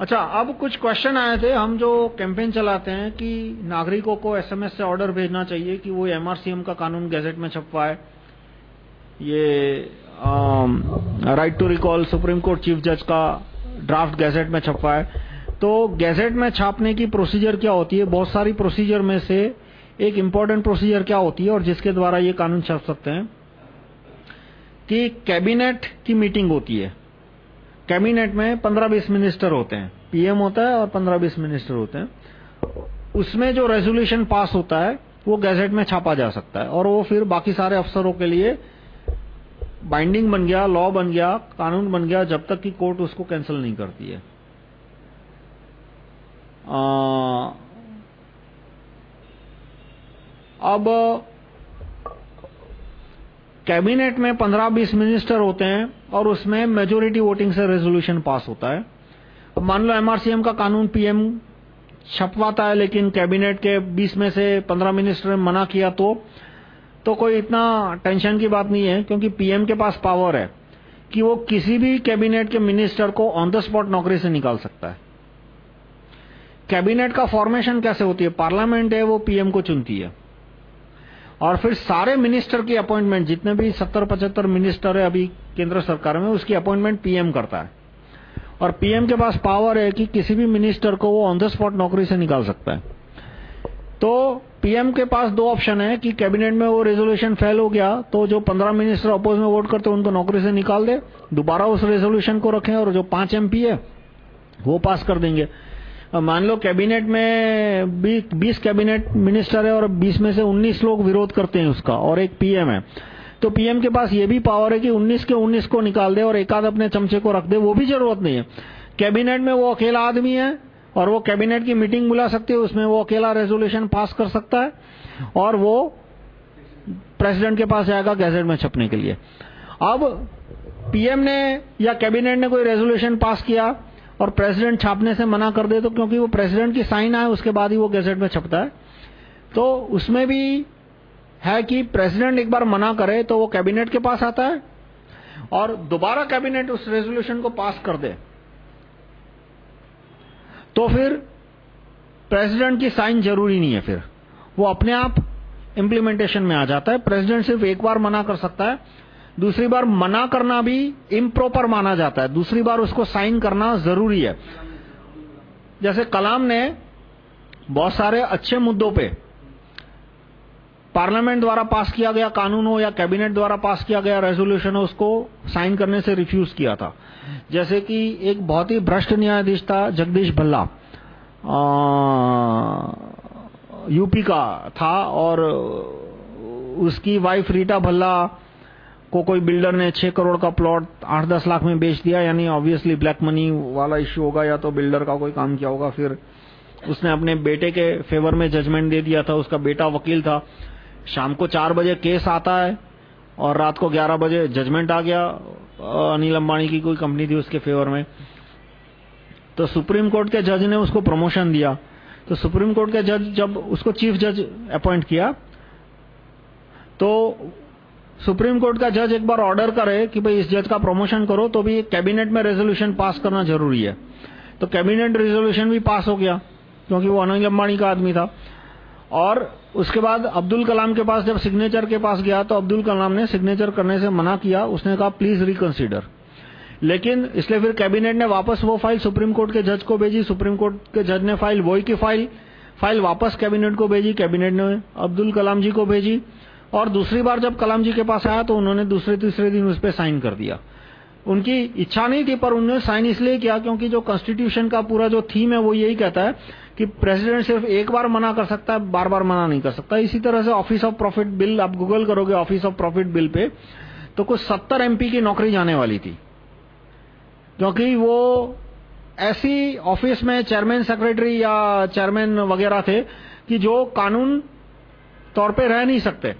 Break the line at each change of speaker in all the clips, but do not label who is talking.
अच्छा अब कुछ क्वेश्चन आए थे। हम जो कैंपेन चलाते हैं कि नागरिकों को एसएमएस से ऑर्डर भेजना चाहिए कि वो एमआरसीएम का कानून गैजेट में छपवाए। ये right to recall supreme court chief जज का ड्राफ्ट गैजेट में छपवाए। तो गैजेट में छापने की प्रोसीजर क्या होती है? बहुत सारी प्रोसीजर में से एक इम्पोर्टेंट प्रोसीजर क्या होती है और जिसके द्वारा ये कानून छप सकते हैं? कि कैबिनेट की मीटिंग होती है। कैबिनेट में 15-20 मिनिस्टर होते हैं पीएम होता है और 15-20 मिनिस्टर होते हैं। उसमें जो रेजोल्यूशन पास होता है वो गैजेट में छापा जा सकता है और वो फिर बाकी सारे अफसरों के लिए बाइंडिंग बन गया लॉ बन गया कानून बन गया जब तक कि कोर्ट उसको कैंसिल नहीं करती है। आ, अब कैबिनेट में 15-20 मिनिस्टर होते हैं और उसमें मेजोरिटी वोटिंग से रेजोल्यूशन पास होता है। मान लो एमआरसीएम का कानून पीएम छपवाता है, लेकिन कैबिनेट के 20 में से 15 मिनिस्टर ने मना किया तो तो कोई इतना टेंशन की बात नहीं है, क्योंकि पीएम के पास पावर है कि वो किसी भी कैबिनेट के मिनिस्टर को ऑन द स्पॉट नौकरी से निकाल सकता है। कैबिनेट का फॉर्मेशन कैसे होती है? पार्लियामेंट है, वो पीएम को चुनती है। और फिर सारे मिनिस्टर की अपॉइंटमेंट, जितने भी 70-75 मिनिस्टर है अभी केंद्र सरकार में, उसकी अपॉइंटमेंट पीएम करता है। और पीएम के पास पावर है कि किसी भी मिनिस्टर को वो ऑन द स्पॉट नौकरी से निकाल सकता है। तो पीएम के पास दो ऑप्शन है कि कैबिनेट में वो रेजोल्यूशन फेल हो गया तो जो 15 मिनिस्टर अपोज में वोट करते उनको नौकरी से निकाल दे, दोबारा उस रेजोल्यूशन को रखें, और जो पाँच एमपी है, वो पास कर देंगे। मान लो कैबिनेट में 20 कैबिनेट मिनिस्टर है और 20 में से 19 लोग विरोध करते हैं उसका, और एक पीएम है। तो पीएम के पास ये भी पावर है कि 19 के 19 को निकाल दे और एक आध अपने चमचे को रख दे, वो भी ज़रूरत नहीं है। कैबिनेट में वो अकेला आदमी है और वो कैबिनेट की मीटिंग बुला सकती है, उसमें वो अकेला रेजोल्यूशन पास कर सकता है और वो प्रेसिडेंट के पास जाएगा गैजेट में छपने के लिए। अब पीएम ने या कैबिनेट ने कोई रेजोल्यूशन पास किया और प्रेसिडेंट छापने से मना कर दे तो क्योंकि वो प्रेसिडेंट की साइन आए, उसके बाद ही वो गैजेट में छपता है। तो उसमें भी है कि प्रेसिडेंट एक बार मना करे तो वो कैबिनेट के पास आता है और दोबारा कैबिनेट उस रेजोल्यूशन को पास कर दे। तो फिर प्रेसिडेंट की साइन ज़रूरी नहीं है फिर। वो अपने आप इम्प्लीमेंटेशन में आ जाता है। प्रेसिडेंट सिर्फ़ एक बार मना कर सकता है। दूसरी बार मना करना भी इम्प्रॉपर माना जाता है। दूसरी बार उसको साइन करना ज़रूरी है। जैसे कलाम ने बहुत सारे अच्छे मुद्दों पे पार्लियामेंट द्वारा पास किया गया, कानून हो या कैबिनेट द्वारा पास किया गया रेजोल्यूशन हो, उसको साइन करने से रिफ्यूज किया था। जैसे कि एक बहुत ही भ्रष्ट न्यायाधीश था, जगदीश भल्ला। यूपी का था और उसकी वाइफ रीटा भल्ला को कोई बिल्डर ने छह करोड़ का प्लॉट आठ दस लाख में बेच दिया, यानी ऑब्वियसली ब्लैक मनी वाला इश्यू होगा या तो बिल्डर का कोई काम किया होगा, फिर उसने अपने बेटे के फेवर में जजमेंट दे दिया था, उसका बेटा वकील था। शाम को चार बजे केस आता है और रात को ग्यारह बजे जजमेंट आ गया, अनिल अंबानी की कोई कंपनी थी उसके फेवर में। तो सुप्रीम कोर्ट के जज ने उसको प्रमोशन दिया। तो सुप्रीम कोर्ट के जज जब उसको चीफ जज अपॉइंट किया तो सुप्रीम कोर्ट का जज एक बार ऑर्डर करे कि भाई इस जज का प्रमोशन करो तो भी कैबिनेट में रेजोल्यूशन पास करना ज़रूरी है। तो कैबिनेट रेजोल्यूशन भी पास हो गया, क्योंकि वो अनिल अंबानी का आदमी था। और उसके बाद अब्दुल कलाम के पास जब सिग्नेचर के पास गया तो अब्दुल कलाम ने सिग्नेचर करने से मना किया, उसने कहा प्लीज़ रिकंसिडर लेकिन इसलिए फिर कैबिनेट ने वापस वो फ़ाइल सुप्रीम कोर्ट के जज को भेजी, सुप्रीम कोर्ट के जज ने फ़ाइल वही की फ़ाइल फ़ाइल वापस कैबिनेट को भेजी कैबिनेट ने अब्दुल कलाम जी को भेजी। और दूसरी बार जब कलाम जी के पास आया तो उन्होंने दूसरे तीसरे दिन उस पर साइन कर दिया। उनकी इच्छा नहीं थी, पर उन्होंने साइन इसलिए किया क्योंकि जो कॉन्स्टिट्यूशन का पूरा जो थीम है वो यही कहता है कि प्रेसिडेंट सिर्फ़ एक बार मना कर सकता है बार बार मना नहीं कर सकता। इसी तरह से ऑफ़िस ऑफ़ प्रॉफिट बिल आप गूगल करोगे ऑफ़िस ऑफ़ प्रॉफिट बिल पे तो कुछ सत्तर एमपी की नौकरी जाने वाली थी। क्योंकि वो ऐसी ऑफ़िस में चेयरमैन सेक्रेटरी या चेयरमैन वगैरह थे कि जो कानून तौर पे रह नहीं सकते।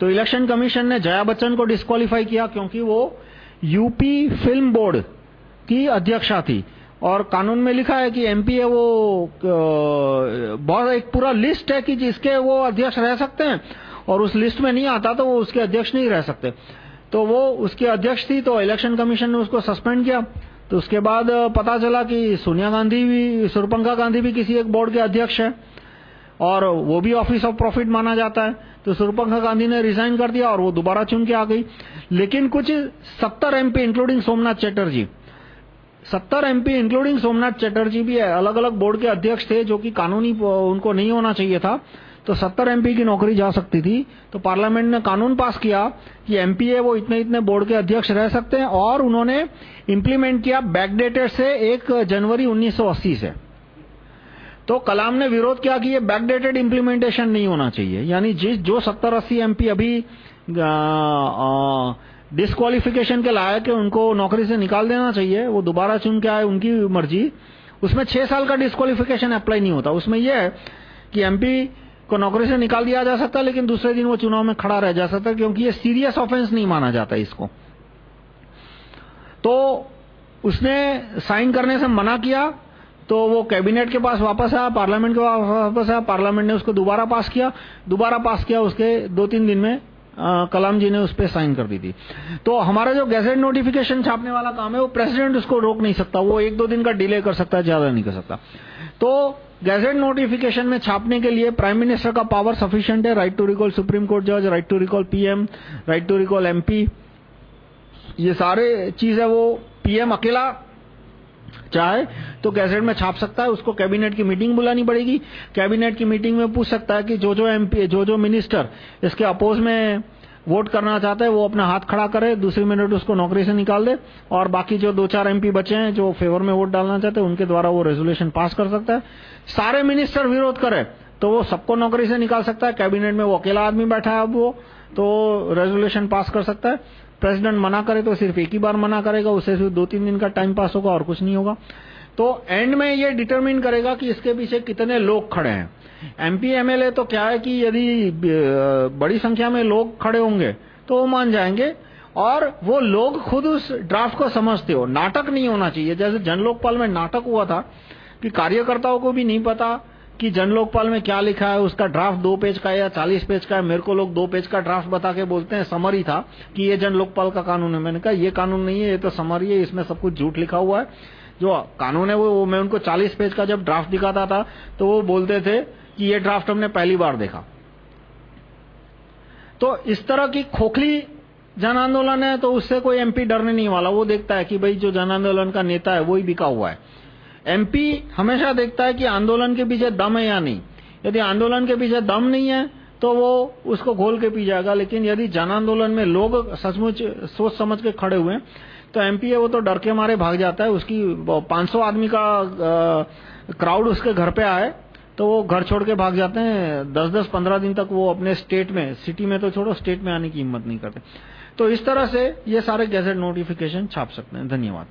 तो इलेक्शन कमीशन ने जया बच्चन को डिस्कालीफाई किया क्योंकि वो यूपी फ़िल्म बोर्ड की अध्यक्षा थी। और कानून में लिखा है कि एमपी है वो बहुत एक पूरा लिस्ट है कि जिसके वो अध्यक्ष रह सकते हैं। और उस लिस्ट में नहीं आता तो वो उसके अध्यक्ष नहीं रह सकते। तो वो उसके अध्यक्ष थी तो इलेक्शन कमीशन ने उसको सस्पेंड किया। तो उसके बाद पता चला कि सोनिया गांधी भी सुरपंखा गांधी भी किसी एक बोर्ड के अध्यक्ष है। और वो भी ऑफ़िस ऑफ़ प्रॉफिट माना जाता है। तो सुरपंखा गांधी ने रिजाइन कर दिया और वो दोबारा चुन के आ गई। लेकिन कुछ सत्तर एमपी इंक्लूडिंग सोमनाथ चैटर्जी सत्तर एमपी इंक्लूडिंग सोमनाथ चैटरजी भी अलग अलग बोर्ड के अध्यक्ष थे, जो कि कानूनी उनको नहीं होना चाहिए था। तो सत्तर एमपी की नौकरी जा सकती थी। तो पार्लियामेंट ने कानून पास किया कि एमपी है वो इतने इतने बोर्ड के अध्यक्ष रह सकते हैं और उन्होंने इंप्लीमेंट किया बैकडेटेड से एक जनवरी 1980 से। तो कलाम ने विरोध किया कि ये बैकडेटेड इंप्लीमेंटेशन नहीं होना चाहिए। यानी जिस जो सत्तर अस्सी एमपी अभी डिस्कालिफिकेशन के लायक है, उनको नौकरी से निकाल देना चाहिए। वो दोबारा चुन के आए, उनकी मर्ज़ी। उसमें छह साल का डिस्कालिफिकेशन अप्लाई नहीं होता। उसमें यह है कि एमपी को नौकरी से निकाल दिया जा सकता है, लेकिन दूसरे दिन वो चुनाव में खड़ा रह जा सकता क्योंकि ये सीरियस ऑफेंस नहीं माना जाता इसको। तो उसने साइन करने से मना किया। तो वो कैबिनेट के पास वापस आया पार्लियामेंट के पास वापस आया पार्लियामेंट ने उसको दोबारा पास किया। दोबारा पास किया उसके दो तीन दिन में आ, कलाम जी ने उस पर साइन कर दी थी। तो हमारा जो गैजेट नोटिफिकेशन छापने वाला काम है वो प्रेसिडेंट उसको रोक नहीं सकता। वो एक दो दिन का डिले कर सकता है ज़्यादा नहीं कर सकता। तो गैजेट नोटिफिकेशन में छापने के लिए प्राइम मिनिस्टर का पावर सफिशियंट है। Right to recall supreme court जज right to recall PM right to recall MP ये सारे चीज़ है वो पीएम अकेला चाहे तो गैजेट में छाप सकता है, उसको कैबिनेट की मीटिंग बुलानी पड़ेगी। कैबिनेट की मीटिंग में पूछ सकता है कि जो जो एमपी जो जो मिनिस्टर इसके अपोज में वोट करना चाहता है, वो अपना हाथ खड़ा करे, दूसरी मिनट उसको नौकरी से निकाल दे, और बाकी जो दो चार एमपी बचे हैं, जो फेवर में वोट डालना चाहते हैं, उनके द्वारा वो रेजोल्यूशन पास कर सकता है। सारे मिनिस्टर विरोध करे तो वो सबको नौकरी से निकाल सकता है। कैबिनेट में वो अकेला आदमी बैठा है अब वो तो रेजोल्यूशन पास कर सकता है। प्रेसिडेंट मना करे तो सिर्फ़ एक ही बार मना करेगा, उससे सिर्फ़ दो तीन दिन का टाइम पास होगा और कुछ नहीं होगा। तो एंड में ये डिटरमिन करेगा कि इसके पीछे कितने लोग खड़े हैं। एमपी एमएलए तो क्या है कि यदि बड़ी संख्या में लोग खड़े होंगे तो वो मान जाएँगे। और वो लोग खुद उस ड्राफ्ट को समझते हो। नाटक नहीं होना चाहिए। जैसे जन लोकपाल में नाटक हुआ था कि कार्यकर्ताओं को भी नहीं पता कि जन लोकपाल में क्या लिखा है उसका ड्राफ्ट दो पेज का है या चालीस पेज का है मेरे को लोग दो पेज का ड्राफ्ट बता के बोलते हैं समरी था कि ये जन लोकपाल का कानून है। मैंने कहा ये कानून नहीं है ये तो समरी है इसमें सब कुछ झूठ लिखा हुआ है। जो कानून है वो, वो मैं उनको चालीस पेज का जब ड्राफ्ट दिखाता था तो वो बोलते थे कि ये ड्राफ्ट हमने पहली बार देखा। तो इस तरह की खोखली जन आंदोलन है तो उससे कोई एमपी डरने नहीं वाला। वो देखता है कि भाई जो जन आंदोलन का नेता है वही बिका हुआ है। एमपी हमेशा देखता है कि आंदोलन के पीछे दम है या नहीं। यदि आंदोलन के पीछे दम नहीं है तो वो उसको घोल के पी जाएगा। लेकिन यदि जन आंदोलन में लोग सचमुच सोच समझ के खड़े हुए तो एमपी है, वो तो डर के मारे भाग जाता है। उसकी 500 आदमी का क्राउड उसके घर पे आए तो वो घर छोड़ के भाग जाते हैं। 10-10 15 दिन तक वो अपने स्टेट में सिटी में तो छोड़ो स्टेट में आने की हिम्मत नहीं करते। तो इस तरह से ये सारे गैजेट नोटिफिकेशन छाप सकते हैं। धन्यवाद।